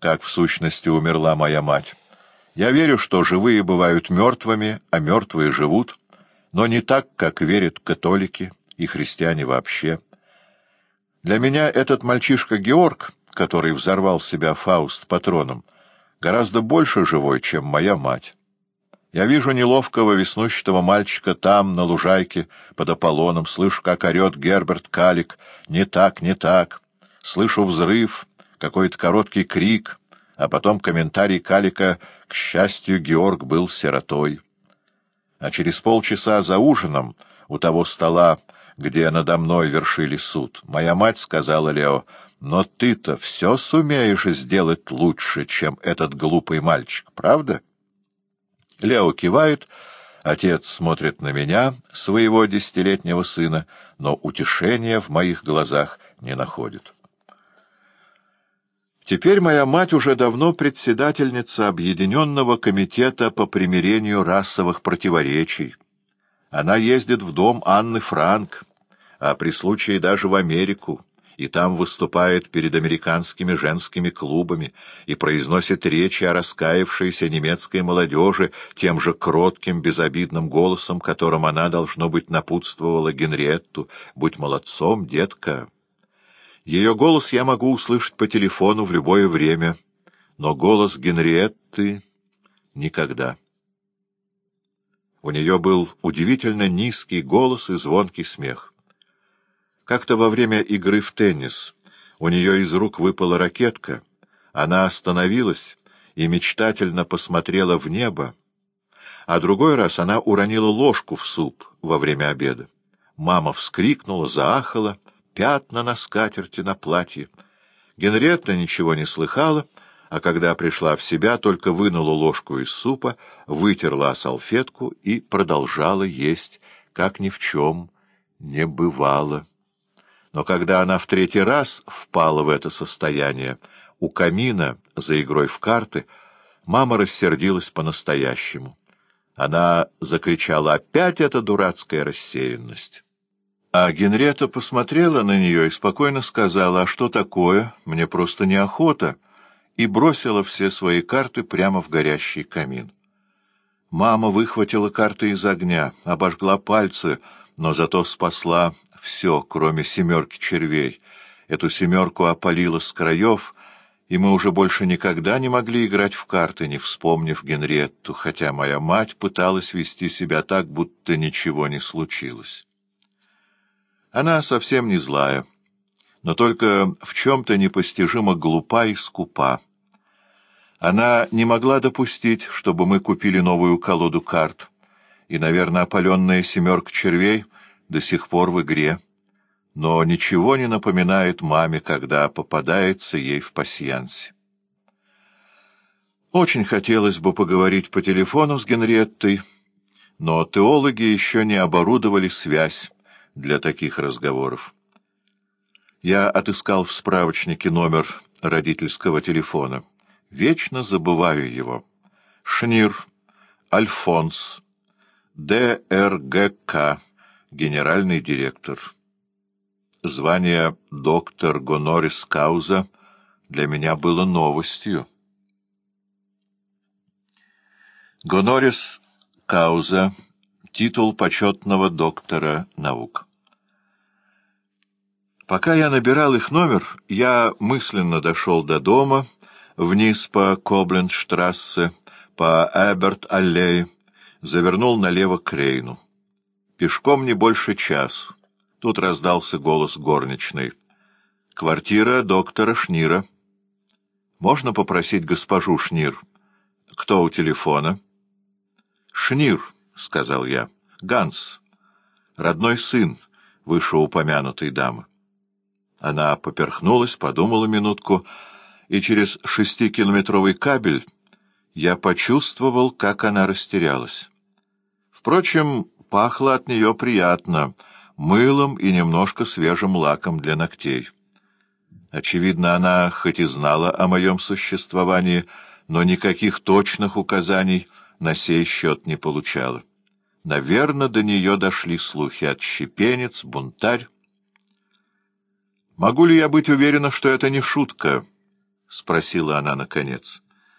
как в сущности умерла моя мать. Я верю, что живые бывают мертвыми, а мертвые живут, но не так, как верят католики и христиане вообще. Для меня этот мальчишка Георг, который взорвал себя Фауст патроном, гораздо больше живой, чем моя мать. Я вижу неловкого веснущатого мальчика там, на лужайке, под Аполлоном, слышу, как орет Герберт Калик «Не так, не так!» Слышу взрыв, какой-то короткий крик, а потом комментарий Калика «К счастью, Георг был сиротой». А через полчаса за ужином у того стола, где надо мной вершили суд, моя мать сказала Лео, «Но ты-то все сумеешь сделать лучше, чем этот глупый мальчик, правда?» Лео кивает, отец смотрит на меня, своего десятилетнего сына, но утешения в моих глазах не находит. Теперь моя мать уже давно председательница Объединенного комитета по примирению расовых противоречий. Она ездит в дом Анны Франк, а при случае даже в Америку, и там выступает перед американскими женскими клубами и произносит речи о раскаявшейся немецкой молодежи тем же кротким, безобидным голосом, которым она, должно быть, напутствовала Генриетту «Будь молодцом, детка». Ее голос я могу услышать по телефону в любое время, но голос Генриетты — никогда. У нее был удивительно низкий голос и звонкий смех. Как-то во время игры в теннис у нее из рук выпала ракетка, она остановилась и мечтательно посмотрела в небо, а другой раз она уронила ложку в суп во время обеда. Мама вскрикнула, заахала — пятна на скатерти, на платье. Генриетта ничего не слыхала, а когда пришла в себя, только вынула ложку из супа, вытерла салфетку и продолжала есть, как ни в чем не бывало. Но когда она в третий раз впала в это состояние, у камина, за игрой в карты, мама рассердилась по-настоящему. Она закричала «Опять эта дурацкая рассеянность!» А Генрета посмотрела на нее и спокойно сказала, «А что такое? Мне просто неохота», и бросила все свои карты прямо в горящий камин. Мама выхватила карты из огня, обожгла пальцы, но зато спасла все, кроме семерки червей. Эту семерку опалила с краев, и мы уже больше никогда не могли играть в карты, не вспомнив Генретту, хотя моя мать пыталась вести себя так, будто ничего не случилось. Она совсем не злая, но только в чем-то непостижимо глупа и скупа. Она не могла допустить, чтобы мы купили новую колоду карт, и, наверное, опаленная семерка червей до сих пор в игре, но ничего не напоминает маме, когда попадается ей в пасьянсе. Очень хотелось бы поговорить по телефону с Генриеттой, но теологи еще не оборудовали связь, для таких разговоров. Я отыскал в справочнике номер родительского телефона. Вечно забываю его. Шнир, Альфонс, ДРГК, генеральный директор. Звание доктор Гонорис Кауза для меня было новостью. Гонорис Кауза — титул почетного доктора наук. Пока я набирал их номер, я мысленно дошел до дома, вниз по Коблендштрассе, по Эберт-аллее, завернул налево к Рейну. Пешком не больше часу. Тут раздался голос горничной. «Квартира доктора Шнира». «Можно попросить госпожу Шнир?» «Кто у телефона?» «Шнир», — сказал я. «Ганс, родной сын вышеупомянутой дамы». Она поперхнулась, подумала минутку, и через шестикилометровый кабель я почувствовал, как она растерялась. Впрочем, пахло от нее приятно, мылом и немножко свежим лаком для ногтей. Очевидно, она хоть и знала о моем существовании, но никаких точных указаний на сей счет не получала. Наверное, до нее дошли слухи от щепенец, бунтарь, Могу ли я быть уверена, что это не шутка? — спросила она наконец.